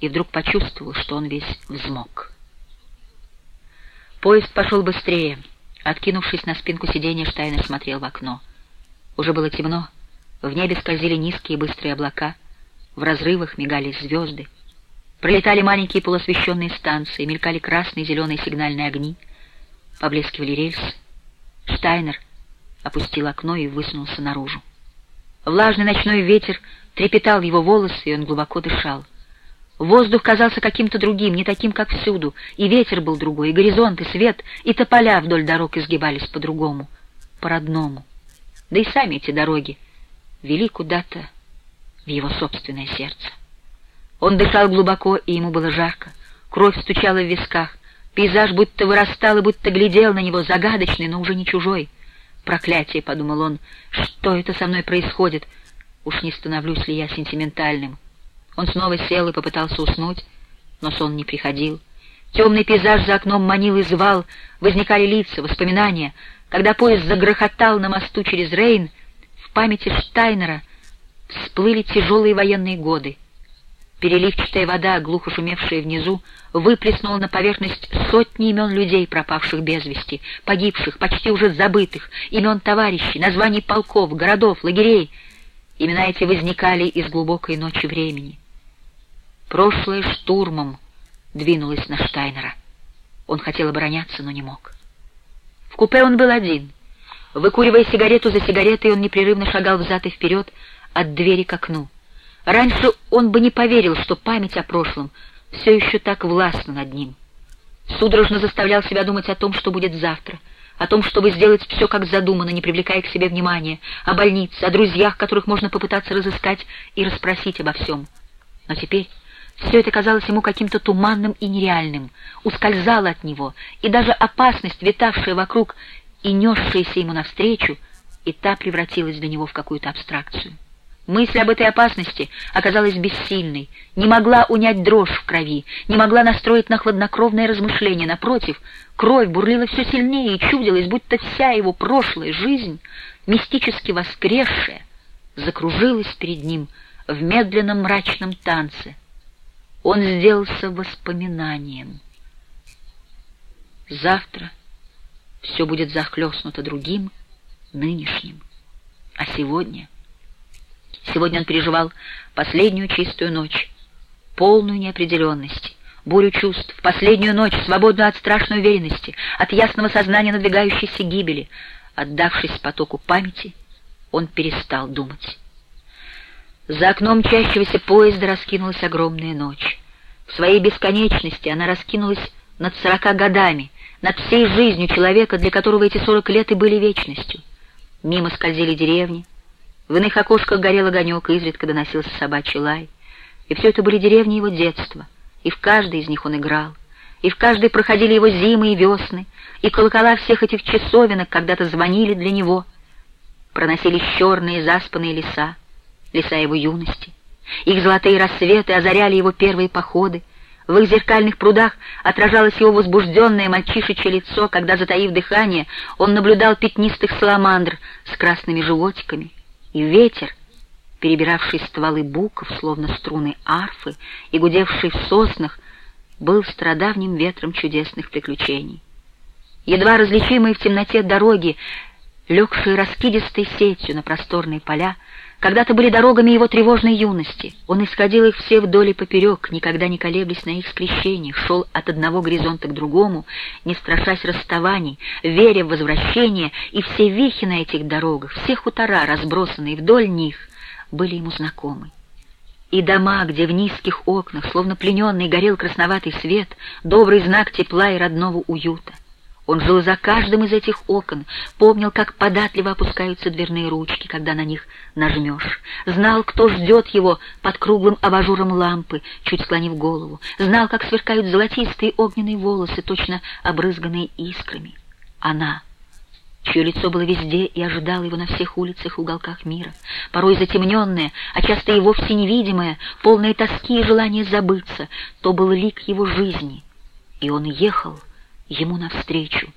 и вдруг почувствовал, что он весь взмок. Поезд пошел быстрее. Откинувшись на спинку сиденья, Штайнер смотрел в окно. Уже было темно, в небе скользили низкие быстрые облака, в разрывах мигали звезды. Пролетали маленькие полуосвещенные станции, мелькали красные и зеленые сигнальные огни, поблескивали рельсы. Штайнер опустил окно и высунулся наружу. Влажный ночной ветер трепетал его волосы, и он глубоко дышал. Воздух казался каким-то другим, не таким, как всюду, и ветер был другой, и горизонт, и свет, и тополя вдоль дорог изгибались по-другому, по-родному. Да и сами эти дороги вели куда-то в его собственное сердце. Он дышал глубоко, и ему было жарко. Кровь стучала в висках. Пейзаж будто вырастал и будто глядел на него, загадочный, но уже не чужой. «Проклятие!» — подумал он. «Что это со мной происходит? Уж не становлюсь ли я сентиментальным?» Он снова сел и попытался уснуть, но сон не приходил. Темный пейзаж за окном манил и звал, возникали лица, воспоминания. Когда поезд загрохотал на мосту через Рейн, в памяти Штайнера всплыли тяжелые военные годы. Переливчатая вода, глухо шумевшая внизу, выплеснула на поверхность сотни имен людей, пропавших без вести, погибших, почти уже забытых, имен товарищей, названий полков, городов, лагерей. Имена эти возникали из глубокой ночи времени. Прошлое штурмом двинулось на Штайнера. Он хотел обороняться, но не мог. В купе он был один. Выкуривая сигарету за сигаретой, он непрерывно шагал взад и вперед от двери к окну. Раньше он бы не поверил, что память о прошлом все еще так властна над ним. Судорожно заставлял себя думать о том, что будет завтра, о том, чтобы сделать все как задумано, не привлекая к себе внимания, о больнице, о друзьях, которых можно попытаться разыскать и расспросить обо всем. Но теперь все это казалось ему каким-то туманным и нереальным, ускользало от него, и даже опасность, витавшая вокруг и несшаяся ему навстречу, и та превратилась для него в какую-то абстракцию. Мысль об этой опасности оказалась бессильной, не могла унять дрожь в крови, не могла настроить на хладнокровное размышление. Напротив, кровь бурлила все сильнее и чудилась, будто вся его прошлая жизнь, мистически воскресшая, закружилась перед ним в медленном мрачном танце. Он сделался воспоминанием. Завтра все будет захлестнуто другим, нынешним. А сегодня... Сегодня он переживал последнюю чистую ночь, полную неопределенности, бурю чувств, последнюю ночь, свободную от страшной уверенности, от ясного сознания надвигающейся гибели. Отдавшись потоку памяти, он перестал думать. За окном чащегося поезда раскинулась огромная ночь. В своей бесконечности она раскинулась над сорока годами, над всей жизнью человека, для которого эти сорок лет и были вечностью. Мимо скользили деревни, в иных окошках горел огонек, изредка доносился собачий лай. И все это были деревни его детства, и в каждой из них он играл, и в каждой проходили его зимы и весны, и колокола всех этих часовенок когда-то звонили для него. Проносились черные заспанные леса, леса его юности. Их золотые рассветы озаряли его первые походы, в их зеркальных прудах отражалось его возбужденное мальчишечье лицо, когда, затаив дыхание, он наблюдал пятнистых саламандр с красными животиками — и ветер, перебиравший стволы буков, словно струны арфы, и гудевший в соснах, был страдавним ветром чудесных приключений. Едва различимые в темноте дороги, легшие раскидистой сетью на просторные поля, когда-то были дорогами его тревожной юности. Он исходил их все вдоль и поперек, никогда не колеблясь на их скрещениях, шел от одного горизонта к другому, не страшась расставаний, веря в возвращение, и все вехи на этих дорогах, все хутора, разбросанные вдоль них, были ему знакомы. И дома, где в низких окнах, словно плененный, горел красноватый свет, добрый знак тепла и родного уюта. Он жил за каждым из этих окон, помнил, как податливо опускаются дверные ручки, когда на них нажмешь, знал, кто ждет его под круглым абажуром лампы, чуть склонив голову, знал, как сверкают золотистые огненные волосы, точно обрызганные искрами. Она, чье лицо было везде и ожидало его на всех улицах и уголках мира, порой затемненное, а часто и вовсе невидимое, полное тоски и желания забыться, то был лик его жизни, и он ехал, ему навстречу,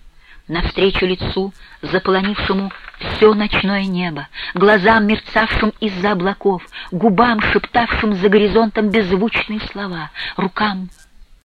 навстречу лицу, заполонившему все ночное небо, глазам, мерцавшим из-за облаков, губам, шептавшим за горизонтом беззвучные слова, рукам,